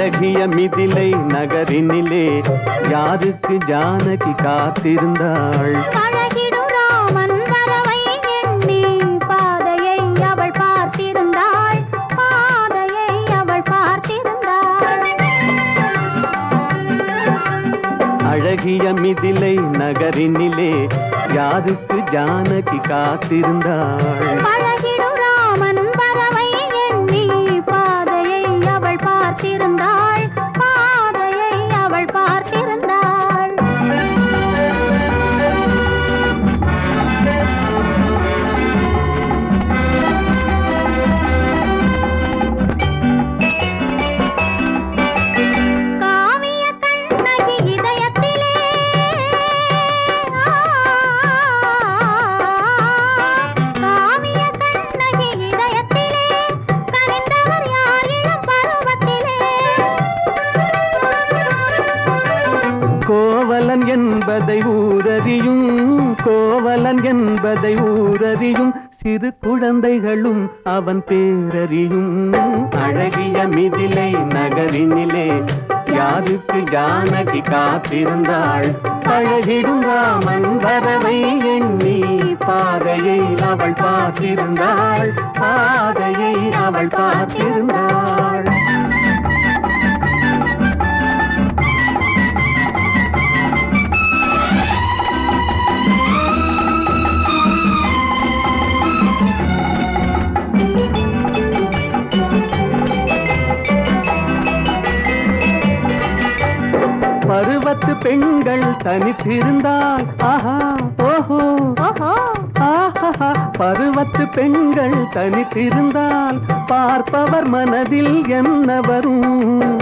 மிதிலை நகரினிலே யாருக்கு ஜானகி காத்திருந்தாள்? அழகிய மிதிலை நகரினிலே யாருக்கு ஜானகி காத்திருந்தாள்? ராமன் வரவை எண்ணி கோவலன் என்பதை ஊரறியும் கோவலன் என்பதை ஊரறியும் சிறு குழந்தைகளும் அவன் பேரறியும். அழகிய மிதிலை நகரினிலே யாருக்கு ஜானகி காத்திருந்தாள்? அழகிடும் ராமன் வரவை எண்ணி பாதையை அவள் பார்த்திருந்தாள். பாதையை அவள் பார்த்திருந்தாள். பெண்கள் தனித்திருந்தால் ஆஹா ஓஹோ. ஆஹா பருவத்து பெண்கள் தனித்திருந்தால் பார்ப்பவர் மனதில் என்ன வரும்?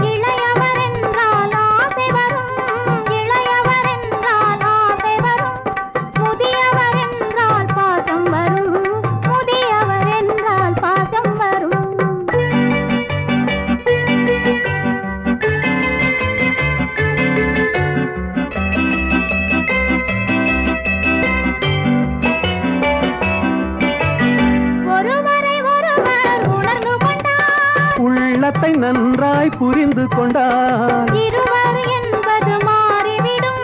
உள்ளத்தை நன்றாய் புரிந்து கொண்டால் இருவர் என்பது மாறிவிடும்.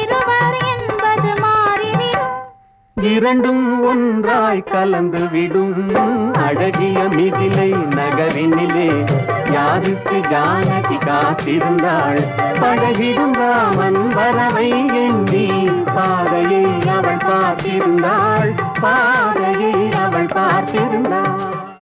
இருவர் என்பது மாறிவிடும். இரண்டும் ஒன்றாய் கலந்து விடும். அழகிய மிதிலை நகரினிலே யாருக்கு ஜானகி காத்திருந்தாள்? பழகிடும் ராமன் வரவை எண்ணி